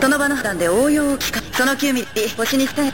その場の判断で応用を聞かその9ミリ星に伝え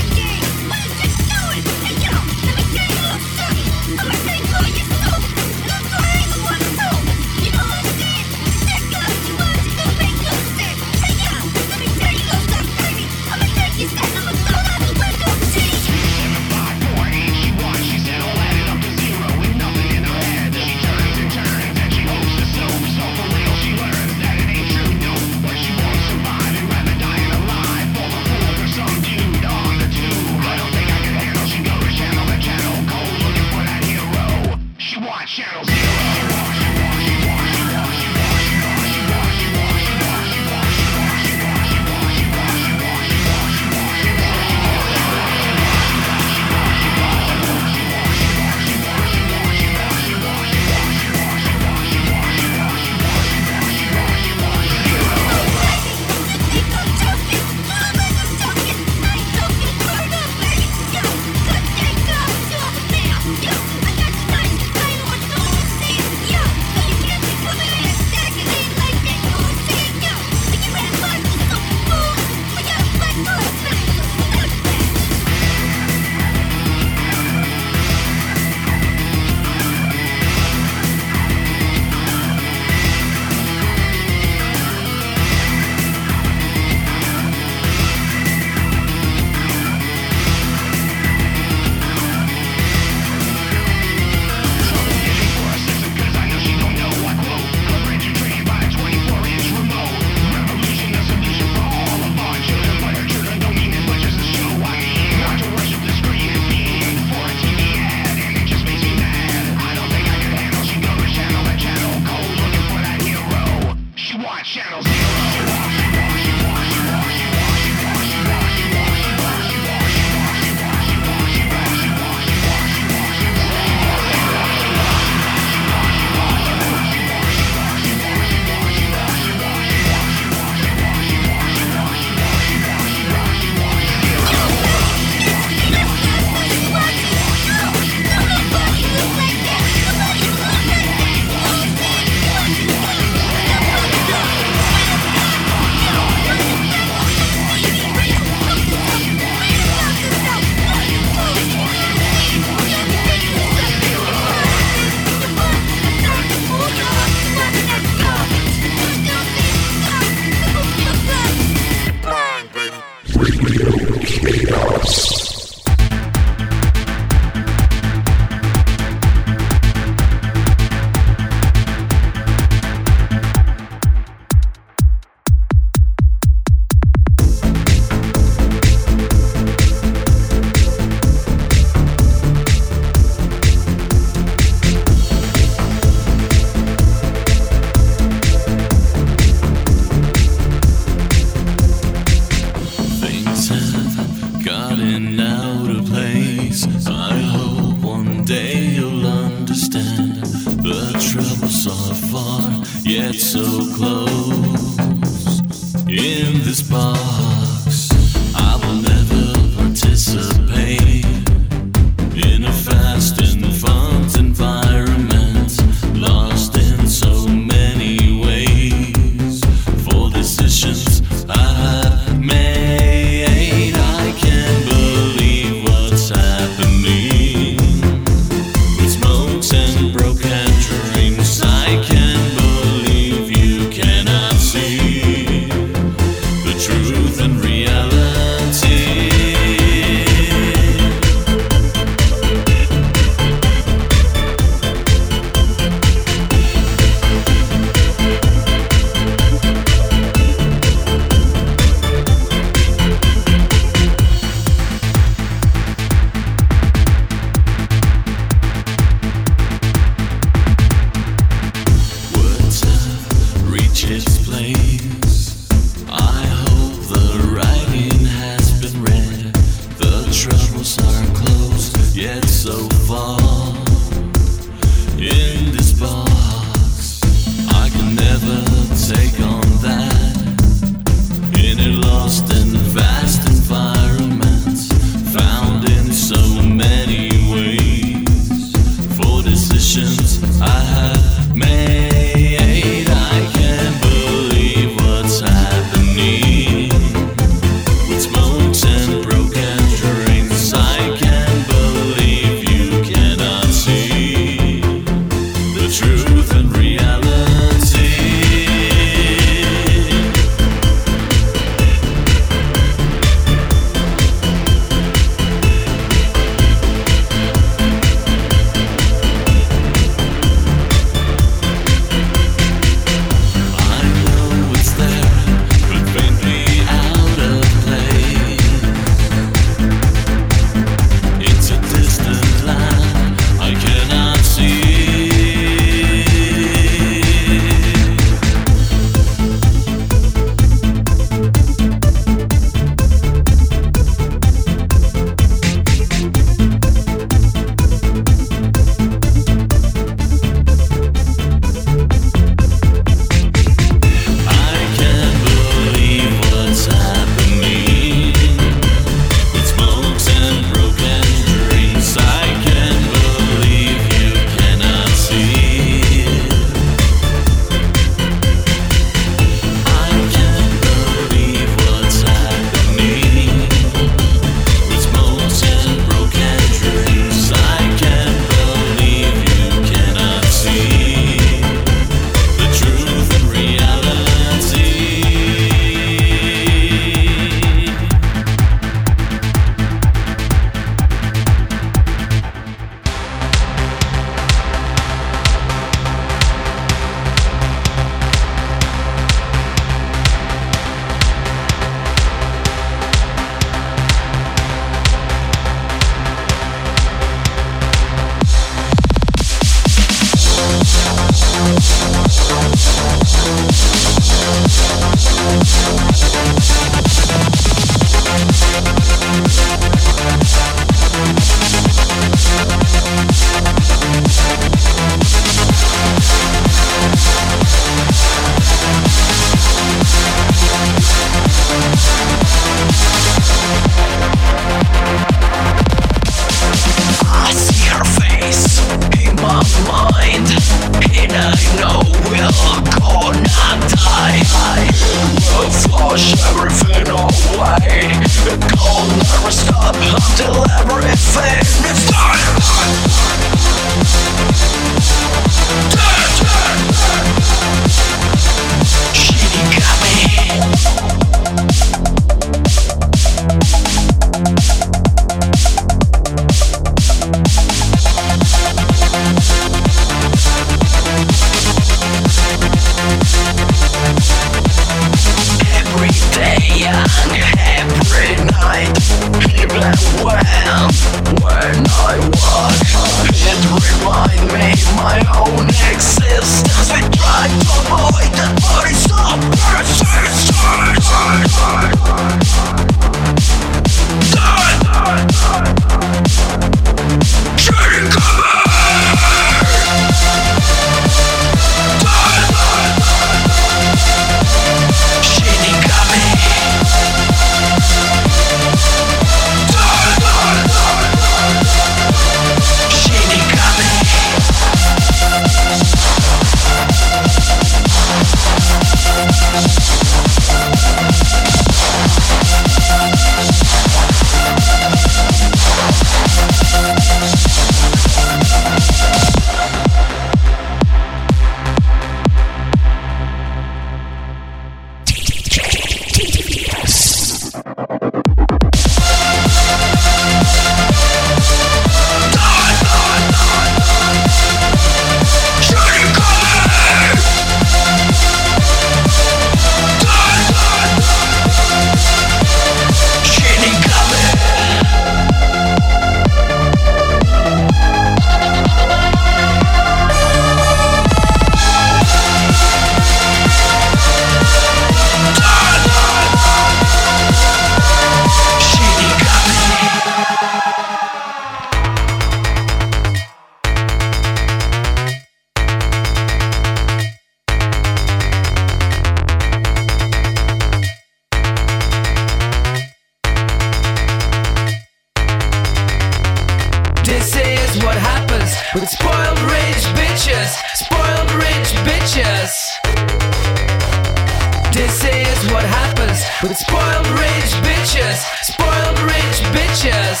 bitches. Spoiled rich bitches.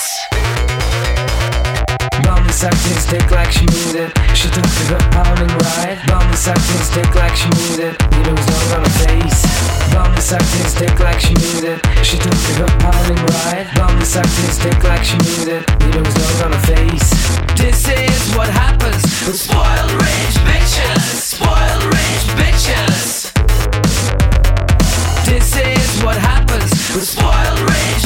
Mom sucked his dick like she needed. She took to the pounding ride. Mom sucked his dick like she needed. Needle was long on her face. Mom sucked his dick like she needed. She took to the pounding ride. Mom sucked his dick like she needed. Needle was long on her face. This is what happens with spoiled rich bitches. Spoiled spoiled rich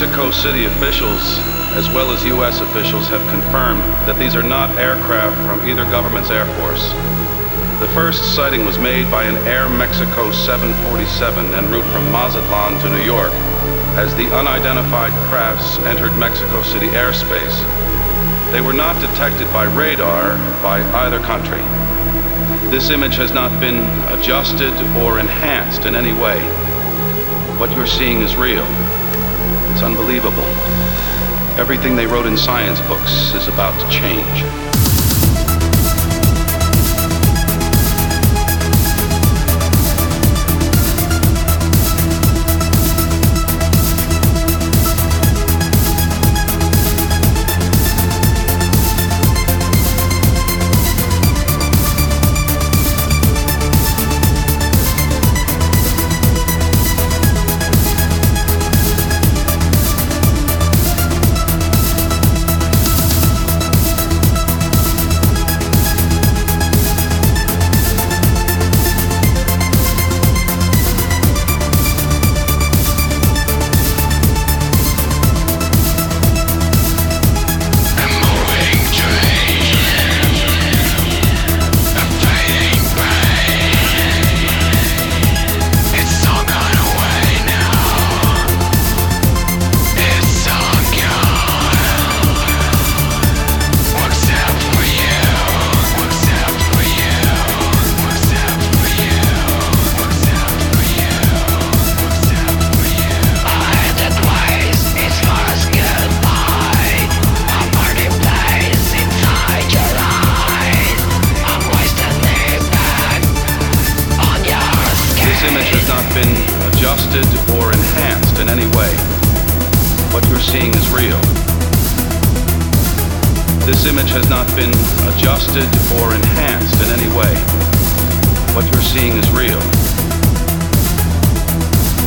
Mexico City officials, as well as U.S. officials, have confirmed that these are not aircraft from either government's air force. The first sighting was made by an Air Mexico 747 en route from Mazatlan to New York as the unidentified crafts entered Mexico City airspace. They were not detected by radar by either country. This image has not been adjusted or enhanced in any way. What you're seeing is real. It's unbelievable. Everything they wrote in science books is about to change.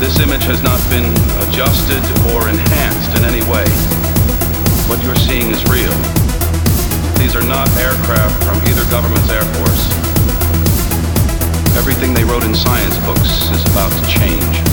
This image has not been adjusted or enhanced in any way. What you're seeing is real. These are not aircraft from either government's air force. Everything they wrote in science books is about to change.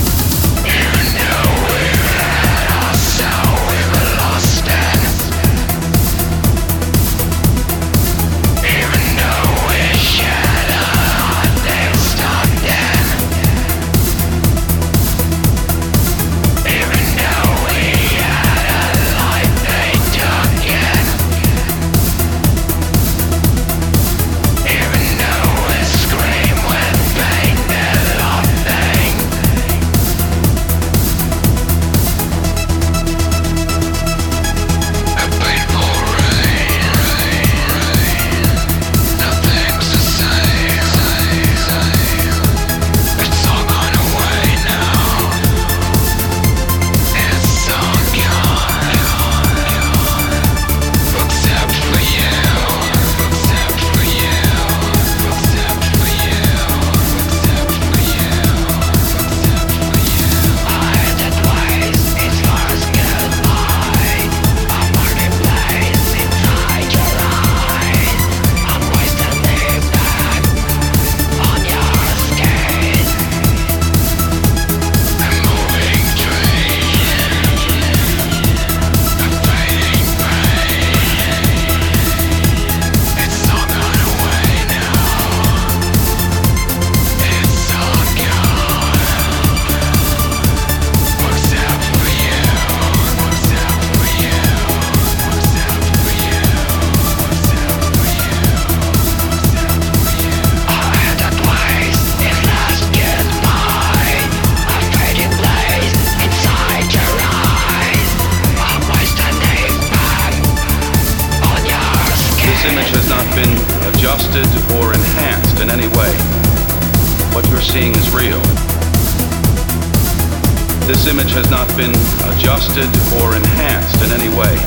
This image has not been adjusted or enhanced in any way.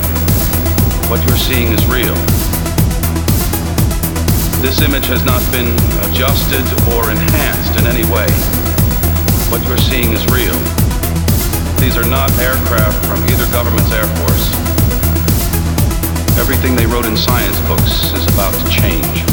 What you're seeing is real. This image has not been adjusted or enhanced in any way. What you're seeing is real. These are not aircraft from either government's air force. Everything they wrote in science books is about to change.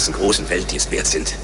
Ganzen großen Welt, die es wert sind,